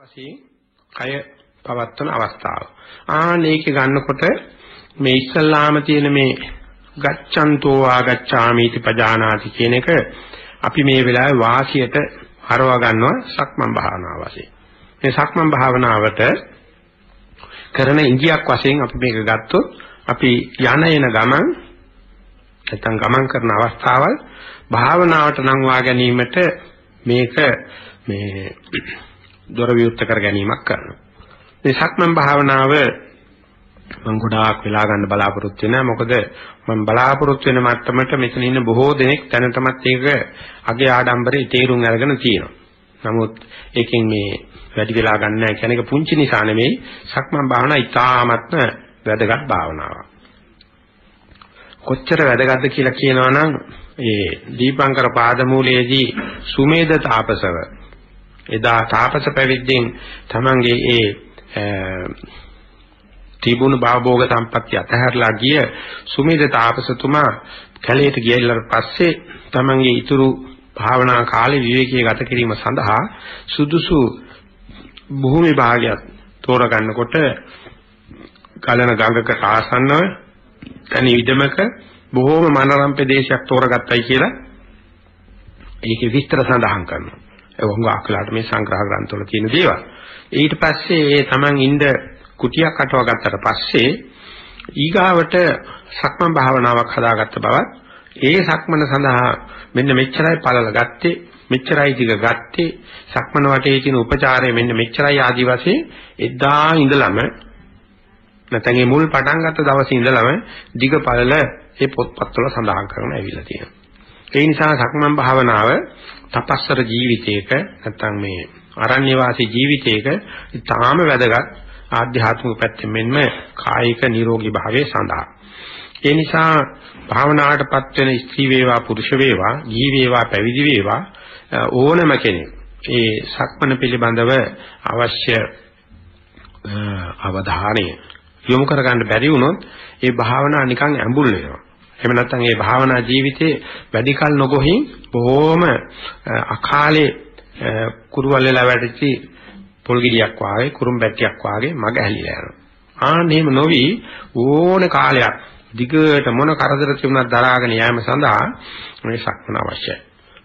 වශයෙන් කය පවත්වන අවස්ථාව. ආන ඒක ගන්නකොට මේ ඉස්සල්ලාම තියෙන මේ ගච්ඡන්තෝ ආගච්ඡාමිති පජානාති කියන එක අපි මේ වෙලාවේ වාසියට හරවා ගන්නවා සක්මන් භාවනාව වශයෙන්. මේ සක්මන් භාවනාවට කරන ඉංගියක් වශයෙන් අපි මේක ගත්තොත් අපි යන එන ගමන් නැත්නම් ගමන් කරන අවස්ථාවල් භාවනාවට නම් වා ගැනීමට මේක මේ දොර විවුර්ත කර ගැනීමක් කරනවා. මේ සක්මන් භාවනාව මම ගොඩාක් වෙලා ගන්න බලාපොරොත්තු වෙනවා. මොකද මම බලාපොරොත්තු වෙන මට්ටමට මෙතන ඉන්න බොහෝ දෙනෙක් දැනටමත් ඒක අගේ ආඩම්බරේ තේරුම් අරගෙන තියෙනවා. නමුත් ඒකෙන් මේ වැඩි වෙලා ගන්න නැහැ කියන එක පුංචි නිසා නෙමෙයි සක්මන් භාවනාව ඉතාමත්ම වැදගත් භාවනාවක්. කොච්චර වැදගත්ද කියලා කියනවනම් ඒ දීපංකර පාදමූලයේදී සුමේද තාපසව එදා තාපස පැවිද්දෙන් තමන්ගේ ඒ තිබුණු භවභෝග සම්පත්‍ය අතහැරලා ගිය සුමේද තාපසතුමා කැලේට ගියලා පස්සේ තමන්ගේ ඊතුරු භාවනා කාලේ විවේකී ගත කිරීම සඳහා සුදුසු භූමි භාගයක් තෝරගන්නකොට කලන ගඟක ආසන්නව තනි විදමක බොහෝම මනරම් ප්‍රදේශයක් තෝරගත්තයි කියලා ඒකේ විස්තර සඳහන් කරනවා. ඒ වුණා අකලට මේ සංග්‍රහ ග්‍රන්ථවල තියෙන දේවල්. ඊට පස්සේ ඒ Taman ඉඳ කුටියක් අටව ගත්තට පස්සේ ඊගාවට සක්මන් භාවනාවක් හදාගත්ත බවත් ඒ සක්මන සඳහා මෙන්න මෙච්චරයි පළල ගත්තේ මෙච්චරයි දිග ගත්තේ සක්මන වටේ තියෙන උපචාරය මෙන්න මෙච්චරයි ආදි වශයෙන් එදා ඉඳලම නැත්නම් මේ මුල් පටන් ගත්ත දවසේ ඉඳලම දිග පළල ඒ පොත්පත්වල සඳහන් කරගෙන ඇවිල්ලා තියෙනවා. ඒ නිසා සක්මන් භාවනාව තපස්සර ජීවිතයක නැත්නම් මේ අරණ්‍ය වාසී ජීවිතයක තාම වැදගත් ආධ්‍යාත්මික පැත්තෙන් මෙන්ම කායික නිරෝගී භාවයේ සඳහා. ඒ නිසා භාවනාවටපත් වෙන ස්ත්‍රී වේවා පුරුෂ වේවා ජී වේවා පැවිදි වේවා ඕනම කෙනෙක් ඒ සක්මන පිළිබඳව අවශ්‍ය අවධානය යොමු කරගන්න බැරි වුණොත් ඒ භාවනාව නිකන් ඇඹුල් වෙනවා. එහෙම නැත්නම් ඒ භාවනා ජීවිතේ වැඩි කල නොගොහින් බොහොම අකාලේ කුරුවල් වෙලා වැටිච්ච පොල් ගෙඩියක් වාගේ කුරුම් බැට්ටියක් වාගේ මග ඇලිලා යනවා. ආන්න එහෙම නොවි ඕන කාලයක් දිගට මොන කරදර තිබුණත් දරාගෙන යාම සඳහා මේ සක්මන අවශ්‍යයි.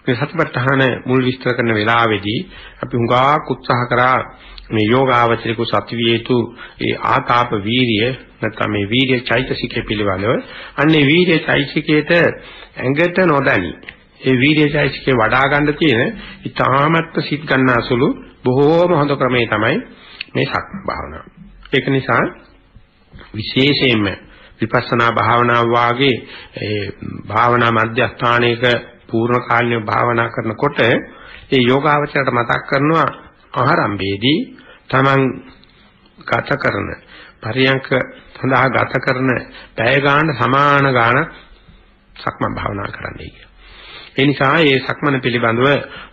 මේ සතිපට්ඨාන මුල් විස්තර කරන වෙලාවේදී අපි හුඟක් උත්සාහ කරා මේ යෝගාවචරික සතිවියේතු ඒ ආතාප වීරිය නැත්නම් මේ වීරිය චෛතසිකය පිළිබඳව අන්නේ වීරිය චෛතසිකයට ඇඟට නොදැනි ඒ වීරිය චෛතසිකේ වඩා ගන්න තියෙන ඊ타මත්ම සිත් ගන්නාසුළු බොහෝම හොඳ ක්‍රමේ තමයි මේ සක්ම භාවනාව. ඒක නිසා විශේෂයෙන්ම විපස්සනා භාවනාව වාගේ ඒ භාවනා මධ්‍යස්ථානයක පූර්ණ කාලීන භාවනා කරනකොට ඒ යෝගාවචරයට මතක් කරනවා ආරම්භයේදී Taman ගත කරන පරියංක සඳහා ගත කරන පැය ගන්න සමාන ගාන සක්මන් භාවනා කරන්නයි කියලා. ඒ නිසා මේ සක්මන පිළිබඳව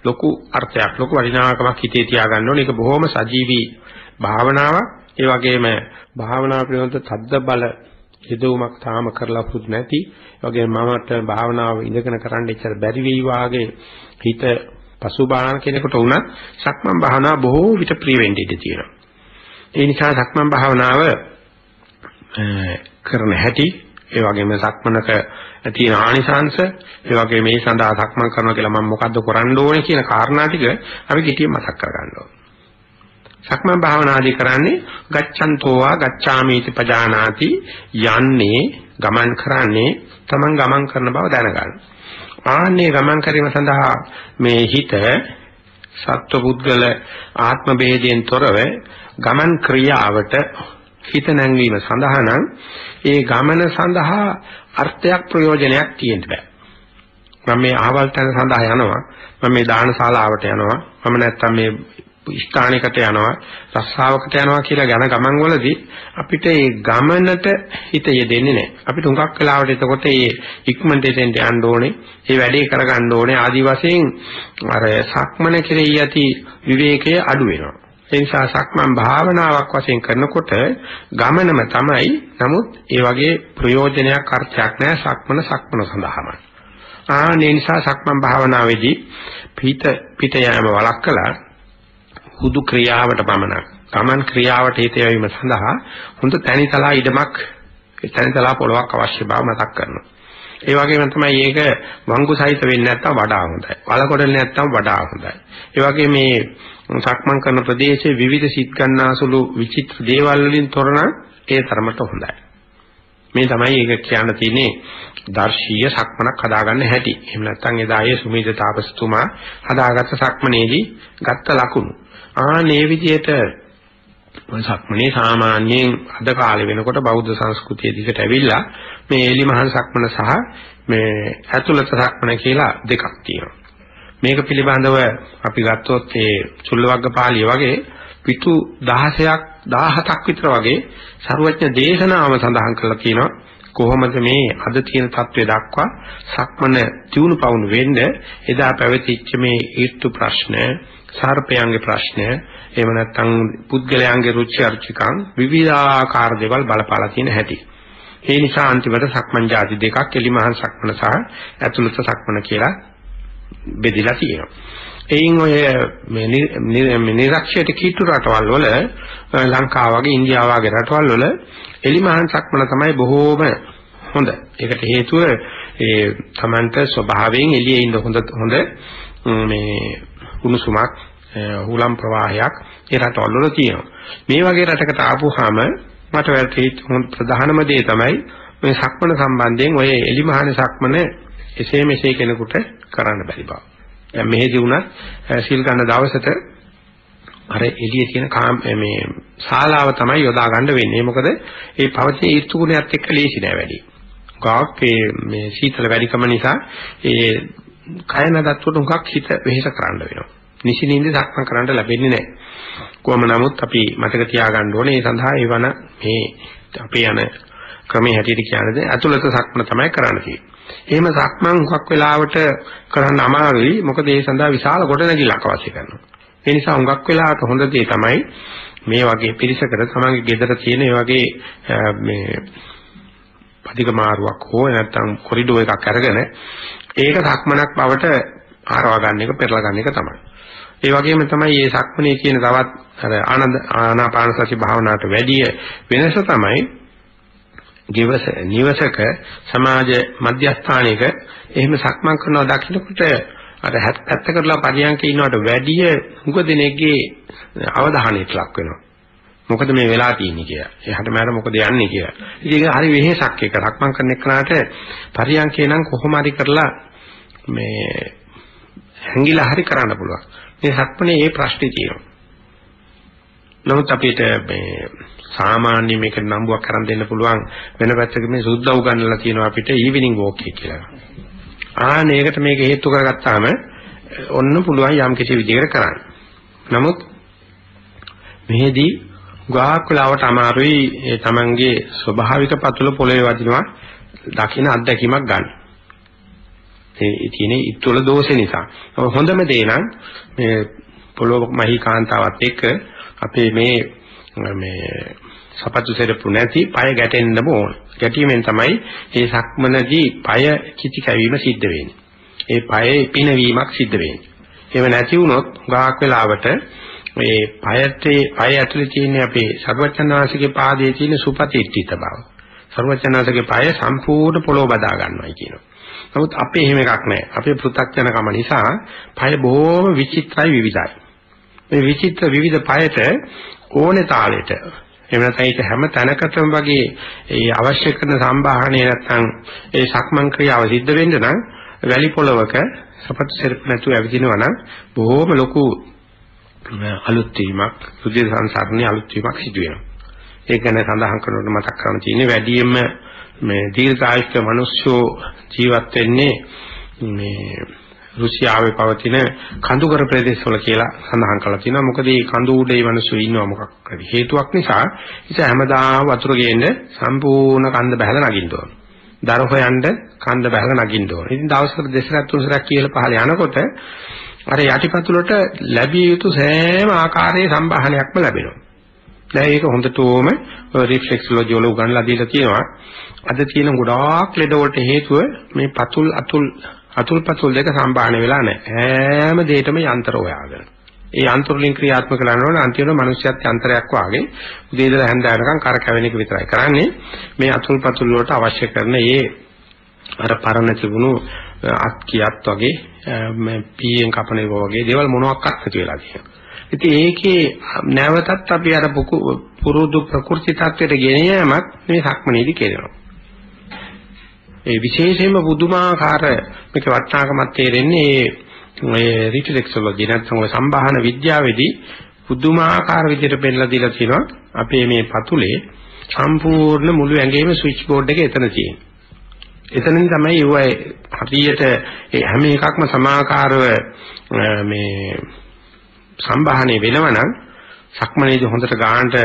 ලොකු අර්ථයක් ලොකු වටිනාකමක් හිතේ තියාගන්න ඕනේ. ඒක බොහොම සජීවී භාවනාවක්. ඒ වගේම භාවනා පිළිබඳ තද්ද බල යදවමක් තාම කරලා පුදු නැති. ඒ වගේම මමට භාවනාව ඉඳගෙන කරන්න ඉච්චර බැරි වෙයි වාගේ හිත පසුබාහන කෙනෙකුට වුණත් සක්මන් භාවනාව බොහෝ විට ප්‍රිය වෙන්න ඉඩ තියෙනවා. ඒ නිසා සක්මන් භාවනාව කරන හැටි ඒ වගේම සක්මනක තියෙන ආනිසංශ ඒ වගේම මේ සඳහා සක්මන් කරනවා කියලා මම මොකද්ද කරන්න ඕනේ කියන කාරණා ටික අපි කිටියෙන් මතක් කරගන්න ඕනේ. සක්මන් භාවනාදී කරන්නේ ගච්ඡන්තෝවා ගච්ඡාමීති පජානාති යන්නේ ගමන් කරන්නේ තමන් ගමන් කරන බව දැනගන්න. ආන්නේ ගමන් කිරීම සඳහා මේ හිත සත්ව ආත්ම ભેදයෙන් තොරව ගමන් ක්‍රියාවට හිත නැංවීම සඳහා නම් ඒ ගමන සඳහා අර්ථයක් ප්‍රයෝජනයක් තියෙන්න බෑ. මම මේ ආවල් තැන සඳහා යනවා. මම මේ දානශාලාවට යනවා. මම නැත්තම් මේ ස්ථානයකට යනවා. රස්සාවකට යනවා කියලා ගැන ගමන් වලදී අපිට ඒ ගමනට හිත යෙදෙන්නේ නැහැ. අපිට උඟක් වෙලාවට එතකොට මේ ඉක්මනට එතෙන්ට යන්න ඕනේ. මේ වැඩේ කරගන්න ඕනේ. ආදි වශයෙන් අර සක්මන කෙරෙහි යති විවේකයේ අඩු වෙනවා. ඒ නිසා සක්මන් භාවනාවක් වශයෙන් කරනකොට ගමනම තමයි. නමුත් ඒ වගේ ප්‍රයෝජනයක් අර්ථයක් නැහැ සක්මන සක්මන සඳහාමයි. ආ නිසා සක්මන් භාවනාවේදී පිට පිට යෑම වළක්කලා හුදු ක්‍රියාවට පමණක් Taman ක්‍රියාවට හේතු වීම සඳහා හොඳ තැනිතලා ඉඩමක් තැනිතලා පොලොක් අවශ්‍ය බව මතක් කරනවා. ඒ වගේම තමයි මේක වංගු සහිත වෙන්නේ නැත්තම් වඩා හොඳයි. වලකොඩල් නැත්තම් වඩා හොඳයි. ඒ වගේ මේ සක්මන් කරන ප්‍රදේශයේ විවිධ සිත් ගන්නාසුළු විචිත්‍ර දේවල් වලින් තොරන ඒ තරමට හොඳයි. මේ තමයි ඒක කියන්න තියෙන්නේ දර්ශීය සක්මනක් හදාගන්න හැටි. එහෙම නැත්නම් එදා ඒ සුමේද තාපසතුමා හදාගත්ත සක්මනේදී ගත්ත ලකුණු. ආනේ විදිහට සක්මනේ සාමාන්‍යයෙන් අද කාලේ වෙනකොට බෞද්ධ සංස්කෘතිය දිකට ඇවිල්ලා මේ එලි මහන් සක්මන සහ මේ ඇතුළත සක්මන කියලා දෙකක් තියෙනවා. මේක පිළිබඳව අපි ගත්තොත් ඒ චුල්ලවග්ග පාළිය වගේ පිටු 16ක් 17ක් විතර වගේ ਸਰුවඥ දේශනාවම සඳහන් කරලා තියෙනවා කොහොමද මේ අද තියෙන தત્ත්වය දක්වා සක්මන දියුණු පවුණු වෙන්න එදා පැවතිච්ච මේ ඊර්තු ප්‍රශ්න සර්පයන්ගේ ප්‍රශ්න එහෙම නැත්නම් පුද්ගලයන්ගේ රුචි අරුචිකම් විවිධාකාර දේවල් බලපාලා තියෙන හැටි. ඒ නිසා අන්තිමට සක්මන් જાති දෙකක් එලිමහන් සක්මන සහ ඇතුළත සක්මන කියලා බෙදලා තියෙනවා. එයින් ඔය මේ නිරක්ෂයට කීතු රටවල් වල ලංකාව වගේ ඉන්දියාව වගේ රටවල් වල එලිමහන් සක්මන තමයි බොහෝම හොඳ. ඒකට හේතුව ඒ Tamanta ස්වභාවයෙන් එළියේ ඉන්න හොඳ හොඳ මේ උණුසුමක් හුලම් ප්‍රවාහයක් ඒ රටවල් වල තියෙනවා. මේ වගේ රටකට ආපුවාම මට වැටහි ප්‍රධානම දේ තමයි මේ සක්මන සම්බන්ධයෙන් ඔය එලිමහන සක්මන එසේ මෙසේ කෙනෙකුට කරන්න බැරි බව. දැන් මෙහෙදි වුණත් සිල් ගන්න දවසට අර එළියේ තියෙන මේ ශාලාව තමයි යොදා ගන්න වෙන්නේ. මොකද ඒ පවතින ඊර්තු ගුණයත් එක්ක ලේසි නෑ වැඩි. ගාක් මේ සීතල වැඩිකම නිසා ඒ කය නදත්වට උඟක් හිත වෙහෙස කරන්න වෙනවා. නිසිනින්ද සක්මන් කරන්න ලැබෙන්නේ නැහැ. කොහොම නමුත් අපි මතක තියාගන්න ඕනේ ඒ සඳහා ඒවන මේ අපේ යන ක්‍රමයේ හැටියට කියන්නේ අතුලත සක්මන තමයි කරන්න තියෙන්නේ. එහෙම සක්මන් හුඟක් වෙලාවට කරන්න අමාරුයි. මොකද ඒ සඳහා විශාල ගොඩනැගිල්ලක් අවශ්‍ය කරනවා. ඒ නිසා හුඟක් වෙලාවට හොඳ දේ තමයි මේ වගේ පිරිසකට තමන්ගේ ගෙදර තියෙන මේ වගේ මේ පදික මාරුවක් හෝ නැත්නම් කොරිඩෝ එකක් අරගෙන ඒක සක්මනක් බවට ආරව ගන්න එක පෙරලා ගන්න එක තමයි. ඒ වගේම තමයි මේ සක්මනේ කියන තවත් අර ආනන්ද ආනාපාන සති භාවනාවට වැඩිය වෙනස තමයි ජීවස නිවසක සමාජ මධ්‍යස්ථානයක එහෙම සක්මන් කරනවා දකින්නකොට අර හැත් පැත්ත කරලා පරියන්කේ ඉන්නවට වැඩිය හුඟ දෙනෙක්ගේ අවධානයට ලක් වෙනවා. මොකද මේ වෙලා තියෙන්නේ කියලා. එහාට මෙහාට මොකද යන්නේ කියලා. ඉතින් ඒක හරි වෙහෙසක් එක. සක්මන් කරන එක්කනට පරියන්කේ නම් කොහොම හරි කරලා මේ හැංගිලා හරි කරන්න පුළුවන්. මේ සක්මනේ මේ ප්‍රශ්නේ තියෙනවා. නමුත් අපිට මේ සාමාන්‍ය මේක නම්බුවක් කරන් දෙන්න පුළුවන් වෙන පැත්තක මේ සුද්ධ උගන්වලා තියෙනවා අපිට ඊවිනිං වෝක් කියලා. ආන ඒකට මේක හේතු කරගත්තාම ඔන්න පුළුවන් යම් කිසි විදිහකට කරන්න. නමුත් මෙහෙදී ගාක් වෙලාවට අමාරුයි ඒ තමන්ගේ ස්වභාවික පතුල පොළවේ වදිනවා දකින අත්දැකීමක් ගන්න. ඒ තියෙන ඉත්වල දෝෂේ නිසා. හොඳම දේ නම් මේ පොළොව මහී කාන්තාවත් එක්ක අපේ මේ මේ සපත්තු සෙරපු නැති পায় ගැටෙන්නම ඕන. ගැටීමෙන් තමයි මේ සක්මනදී পায় කිචි කැවීම සිද්ධ වෙන්නේ. ඒ পায়ේ පිනවීමක් සිද්ධ වෙන්නේ. එහෙම නැති වුණොත් ගාක් වෙලාවට මේ පයත්තේ පය ඇතුලේ තියෙන අපේ ਸਰවචනාසිකේ පාදයේ තියෙන සුපතිට්ඨිත බව. ਸਰවචනාසිකේ පය සම්පූර්ණ පොළොව බදා ගන්නවායි කියනවා. නමුත් අපේ එහෙම එකක් නැහැ. අපේ පෘථග්ජනකම නිසා පය බොහොම විචිත්‍රයි විවිධයි. මේ විචිත්‍ර විවිධ පයට ඕනේ තාලෙට එහෙම නැත්නම් ඒක හැම තැනකටම වගේ ඒ අවශ්‍ය කරන සම්භාහණය නැත්නම් ඒ සක්මන් ක්‍රියාව සිද්ධ වෙන්න නම් වැලි පොලවක සපත්තු සෙරප් නැතුව ඇවිදිනවා නම් බොහොම ලොකු අලුත් වීමක් සුද්ධ සංසාරණේ අලුත් වීමක් සිදු වෙනවා. ඒක ගැන සඳහන් කරනකොට මතක් කරගන්න තියෙන්නේ වැඩියෙන්ම මේ දීර්ඝායුෂ්ක මිනිස්සු ජීවත් වෙන්නේ මේ රුසියාවේ පවතින කඳුකර ප්‍රදේශවල කියලා සඳහන් කරලා තියෙනවා. මොකද මේ කඳු උඩේ මිනිස්සු ඉන්නවා මොකක් හරි හේතුවක් නිසා. ඉතින් හැමදාම වතුර ගේන්න සම්පූර්ණ කන්ද බහලා නගින්න ඕන. දර හොයන්න කන්ද බහලා නගින්න ඕන. ඉතින් දවසකට දෙසරක් තුන්සරක් කියලා පහළ යනකොට අර යටිපතුලට ලැබිය යුතු සෑම ආකාරයේ සම්භාහනයක්ම ලැබෙනවා. දැන් ඒක හොඳටම රිෆ්ලෙක්සොලොජි වල උගන්ලා දීලා තියෙනවා. අද තියෙන ගොඩාක් ලෙඩ වලට හේතුව මේ පතුල් අතුල් අතුල් පතුල් දෙක සම්බාහන වෙලා නැහැ. හැම දෙයකම යන්ත්‍ර හොයාගෙන. ඒ අන්තර්ලින් ක්‍රියාත්මක කරනකොට අන්තිමට මිනිස්සුත් යන්ත්‍රයක් වාගේ උදේ ඉඳලා හැන්ද වෙනකන් කර කැවෙන එක විතරයි කරන්නේ. මේ අතුල් පතුල් වලට අවශ්‍ය කරන ඒ අර පරණ තිබුණු අත් කියත් වගේ මේ පීයෙන් කපන ඒවා වගේ දේවල් මොනවාක්වත් නැති වෙලා තියෙනවා. ඉතින් ඒකේ නැවතත් අපි අර පුරුදු ප්‍රකෘති tattweට ගෙන යෑමක් මේ සක්මනේදී කරනවා. ඒ විශේෂයෙන්ම පුදුමාකාර මේක වටනාකමක් තේරෙන්නේ මේ රිෆ්ලෙක්සොලොජි නැත්නම් ඔය සම්බාහන විද්‍යාවේදී පුදුමාකාර විදිහට පෙන්නලා දීලා තියෙනවා අපේ මේ පතුලේ සම්පූර්ණ මුළු ඇඟේම ස්විච් බෝඩ් එක එතන තියෙනවා. එතනින් තමයි ඒවයි හරියට ඒ හැම එකක්ම සමාකාරව මේ සම්බාහනේ වෙනවනම් සක්මනේදී හොඳට ගන්නට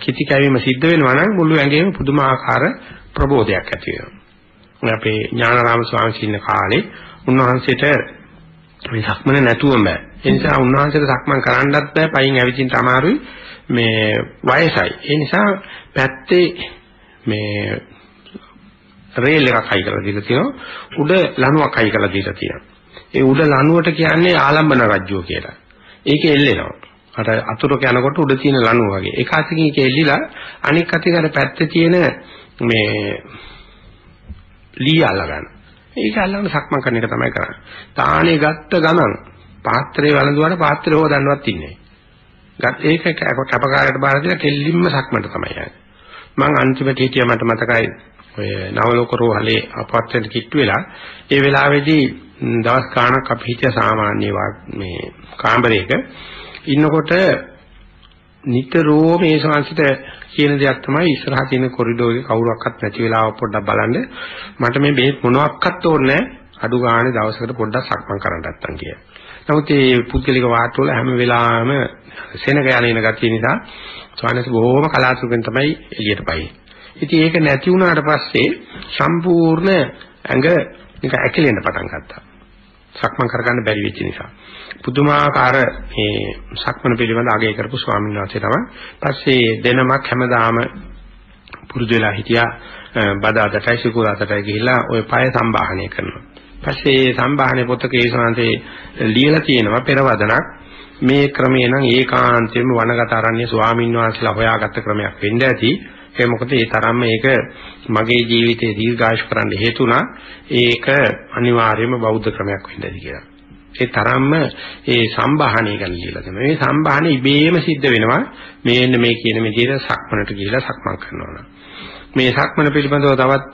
කිති කැවීම සිද්ධ වෙනවා නම් මුළු ඇඟේම පුදුමාකාර ප්‍රබෝධයක් ඇති වෙනවා. අපේ ඥානාරාම ස්වාමීන් ඉන්න කාලේ උන්වහන්සේට මේ සක්මන නැතුවම බෑ. ඒ නිසා උන්වහන්සේට සක්මන් කරන්නත් බෑ. පයින් ඇවිදින්න අමාරුයි. මේ වයසයි. ඒ නිසා පැත්තේ මේ රේල් එකක් හයි කරලා දීලා තියෙනවා. උඩ ලණුවක් හයි කරලා දීලා තියෙනවා. ඒ උඩ ලණුවට කියන්නේ ආලම්බන රජ්‍යෝ කියලා. ඒක එල්ලෙනවා. අර අතුරක යනකොට උඩ තියෙන ලණුව වගේ. එක අතකින් ඒක එල්ලිලා අනික් අතකින් අර පැත්තේ තියෙන මේ ලී අල්ලගන්න. ඒක අල්ලගෙන සක්මන් කරන එක තමයි කරන්නේ. තාණේ ගත්ත ගමන් පාත්‍රේ වළඳුවාට පාත්‍රය හොදන්නවත් ඉන්නේ නැහැ. ඒක කැපකාරයට බාර දීලා කෙල්ලින්ම සක්මන්ට තමයි යන්නේ. මං අන්තිමට හිටියා මට මතකයි ඔය නවලෝකරෝහලේ අපවත්වෙන් කිට්ටු වෙලා ඒ වෙලාවේදී දවස් ගාණක් අපි හිටිය සාමාන්‍ය මේ කාමරයක ඉන්නකොට නිතරම මේ ශාන්සිත කියන දෙයක් තමයි ඉස්සරහා තියෙන කොරිඩෝර් එකේ කවුරක්වත් නැති වෙලාව පොඩ්ඩක් බලන්න මට මේ බෙහෙත් මොනවත් ඕනේ අඩු ගානේ දවසකට පොඩ්ඩක් සක්මන් කරන්න නැත්තම් කිය. නමුත් මේ පුද්ගලික වාටවල හැම වෙලාවෙම සෙනග යන ඉන ගතිය නිසා ස්වාමීන් බොහෝම කලාතුරකින් තමයි එළියට පයින්නේ. ඉතින් ඒක නැති වුණාට පස්සේ සම්පූර්ණ ඇඟ නිකන් ඇකිලෙන්න පටන් ගත්තා. සක්මන් කරගන්න බැරි වෙච්ච නිසා. පුදුමාකාර මේ සක්මන පිළිබඳ අගය කරපු ස්වාමීන් වහන්සේ තමයි. පස්සේ දෙනමක් හැමදාම පුරුදු වෙලා හිටියා බදාදටයි සිකුරාදටයි ගිහිල්ලා ওই පය සම්බාහනය කරනවා. පස්සේ සම්බාහනේ පොතක ඒ ශාන්තේ ලියලා තියෙනවා පෙරවදනක් මේ ක්‍රමය නම් ඒකාන්තයෙන්ම වනගත ආරණ්‍ය ස්වාමීන් වහන්සේලා හොයාගත්ත ක්‍රමයක් වෙන්න ඇති. ඒ මොකද ඒ තරම්ම ඒක මගේ ජීවිතේ දීර්ඝායුෂ කරන්න හේතුණා. ඒක අනිවාර්යයෙන්ම බෞද්ධ ක්‍රමයක් වෙන්නයි කියලා. ඒ තරම්ම ඒ සම්බාහණය ගැන කියලා තමයි. මේ සම්බාහණය ඉබේම සිද්ධ වෙනවා. මේන්න මේ කියන විදිහට සක්මනට ගිහිලා සක්මන් කරනවා. මේ සක්මන පිළිබඳව තවත්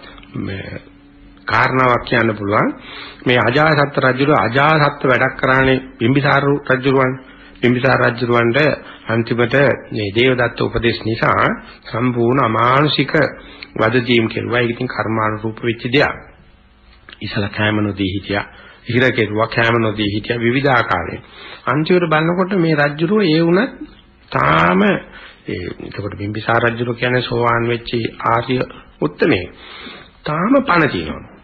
කාරණාවක් කියන්න පුළුවන්. මේ අජාසත් රජුගේ අජාසත් වැඩක් කරානේ බිම්බිසාර රජුරුවන්. බිම්බිසාර රජුරවන්ට අන්තිමට මේ දේවදත්ත උපදේශ නිසා සම්පූර්ණ අමානුෂික වදදීම් කෙරුවා. ඒක ඉතින් කර්මානුරූප වෙච්ච දෙයක්. ඉසල කෑම නොදී හිටියා. ඉහිර කෙරුවා කෑම නොදී හිටියා විවිධාකාරයෙන්. අන්තිමට බලනකොට මේ රජුරෝ ඒ වුණත් තාම ඒ එතකොට බිම්බිසාර රජුරෝ කියන්නේ සෝවාන් වෙච්ච ආර්ය උත්තමේ. තාම පණ තියෙනවා.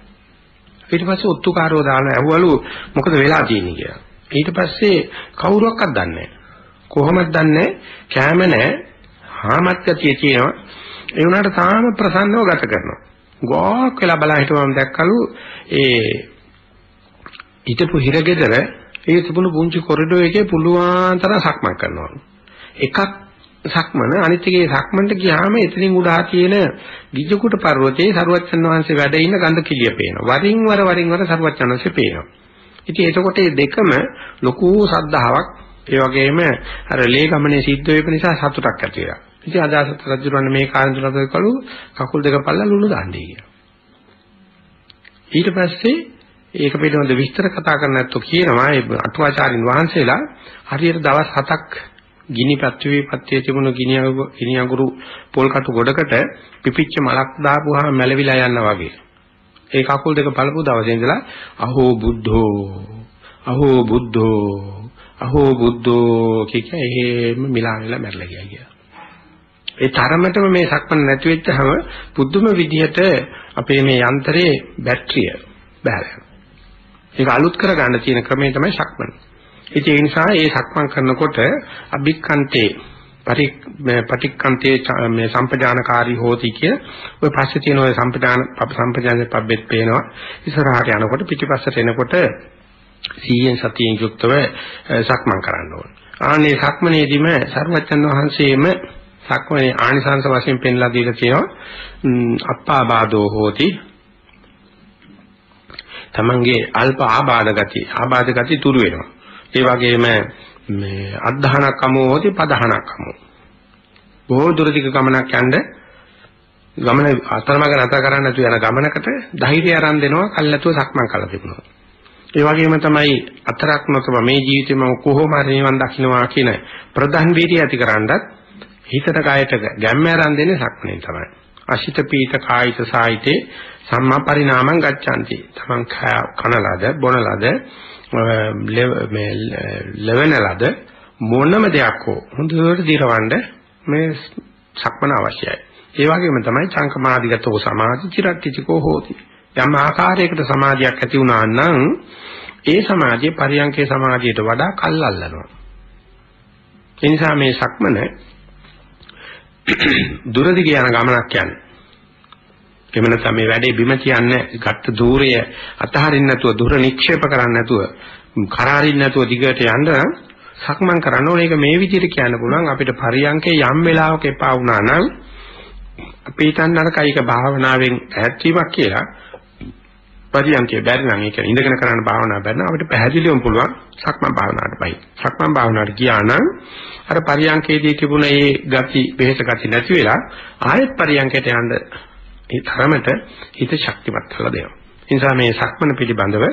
ඊට පස්සේ ඔත්තුකාරෝ දාලා ඇහුවලු මොකද වෙලා තියෙන්නේ කියලා. ඊට පස්සේ කවුරුවක්වත් දන්නේ නැහැ. කොහොමද දන්නේ? කැම නැහැ. හාමත් ගතිය තියෙනවා. ඒ වුණාට තාම ප්‍රසන්නව ගත කරනවා. ගෝක් වෙලා බලා හිටවම දැක්කලු ඒ හිටපු හිරගෙදර ඒ තිබුණු පුංචි කොරිඩෝ එකේ පුළුවන් තරම් සක්මන් කරනවා. එකක් සක්මන අනිත් එකේ සක්මන්ට ගියාම එතනින් උඩා තියෙන ගිජ්ජකුට පර්වතයේ සරුවච්චන් වහන්සේ වැඩ ඉන්න ගඳ කිලිය පේනවා. වරින් වර වරින් වර සරුවච්චන් වහන්සේ පේනවා. ඉතින් එතකොට මේ දෙකම ලොකු සද්ධාාවක් ඒ වගේම අර ලේ ගමනේ සිද්ධ වෙප නිසා සතුටක් ඇති වෙනවා. ඉතින් අදාසත් රජුරන් මේ කාන්තුලද කළු කකුල් දෙක පල්ලා ලුණු දාන්නේ කියලා. ඊට පස්සේ ඒක පිළිබඳ විස්තර කතා කරන්න නැත්තු කියනවා ඒ අටුවාචාරින් වහන්සේලා හරියට දවස් 7ක් ගිනි පත්වේ පත්තේ තිබුණු ගිනි ගිනි අඟුරු පොල් කටු ගොඩකට පිපිච්ච මලක් දාපුවාම මැලවිලා යනවා වගේ. ඒ කකුල් දෙක බලපු දවසේ ඉඳලා අහෝ බුද්ධෝ අහෝ බුද්ධෝ අහෝ බුද්ධෝ කිය කිය එහෙම මිලා වෙලා මැරලා ගියා කියලා. ඒ තරමටම මේ සක්මන් නැති වෙච්චහම පුදුම විදිහට අපේ මේ යන්ත්‍රයේ බැටරිය බැහැලා. ඒක අලුත් කරගන්න තියෙන ක්‍රමය තමයි සක්මන්. ඒ නිසා ඒ සක්මන් කරනකොට අභික්කන්තේ පටික්කන්තේ මේ සම්පජානකාරී හෝති කිය. ඔය පස්සේ තියෙන ඔය සම්පජාන සම්පජාන පබ්බෙත් පේනවා. ඉස්සරහට යනකොට පිටිපස්සට එනකොට සීයෙන් සතියෙන් යුක්තව සක්මන් කරන්න ඕන. ආනේ සක්මනේදීම සර්වචන් වහන්සේම සක්මනේ ආනිසංස වශයෙන් පෙන්ලා දීලා තියෙනවා. අප්පාබාධෝ හෝති. තමන්ගේ අල්ප ආබාධ ගති ආබාධ ගති තුරු වෙනවා. ඒ වගේම මේ අද්ධානකමෝ හෝති පදහනකමෝ බොහෝ දුරදිග ගමනක් යන්න ගමන අතරමඟ නැතර කරන්න නැතුව යන ගමනකට ධෛර්යය අරන් දෙනවා කල්ැතුව සක්මන් කළා තිබුණා. ඒ වගේම තමයි අතරක් නොතම මේ ජීවිතේ මම කොහොම හරි නිවන් දකින්නවා කියන ප්‍රධාන වීර්යය ඇතිකරනවත් හිතට කයට ගැම්ම අරන් දෙන්නේ සක්මනේ තමයි. අශිත පීත කායිත සායිතේ සම්මා පරිණාමං ගච්ඡanti. තමන් කනලද බොනලද මේ ලෙවනලද මොනම දෙයක් හෝ හොඳට දිරවන්න මේ සක්මන අවශ්‍යයි. ඒ වගේම තමයි චංකමාදිගතෝ සමාධි චිරට්ටිචකෝ හෝති. යම් ආකාරයකට සමාධියක් ඇති වුණා නම් ඒ සමාධිය පරියංකේ සමාධියට වඩා කල් අල්ලනවා. ඒ නිසා මේ සක්මන දුරදිග යන ගමනක් යන්නේ. එහෙම නැත්නම් මේ වැඩේ බිම තියන්නේ ගත්ත ධූරය අතහරින්න නැතුව දුර නික්ෂේප කරන්න නැතුව කරාරින්න නැතුව දිගට යන්න නම් සක්මන් කරන්න ඕනේ. ඒක මේ විදිහට කියන්න පුළුවන් අපිට පරියංකේ යම් වෙලාවක එපා වුණා නම් අපි හිතන්න අර කයික භාවනාවෙන් ඈත් වීමක් කියලා පරියන්කේ බැරි නම් ඒක ඉඳගෙන කරන්න භාවනාව බැරි නම් අපිට පැහැදිලිවම පුළුවන් සක්මන් භාවනාවට බයි. සක්මන් භාවනාවට ගියා නම් අර පරියන්කේදී තිබුණ ඒ ගති බෙහෙත ගති නැති වෙලා ආයෙත් පරියන්කයට යන්න ඒ තරමට හිත ශක්තිමත් කරලා දෙනවා. ඒ නිසා මේ සක්මන පිළිබඳව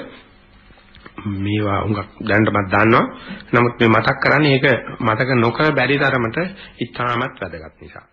මේවා උඟක් දැනටමත් දන්නවා. නමුත් මේ මතක් කරන්නේ ඒක මතක නොකර බැරි තරමට ඉතාමත් වැදගත් නිසා.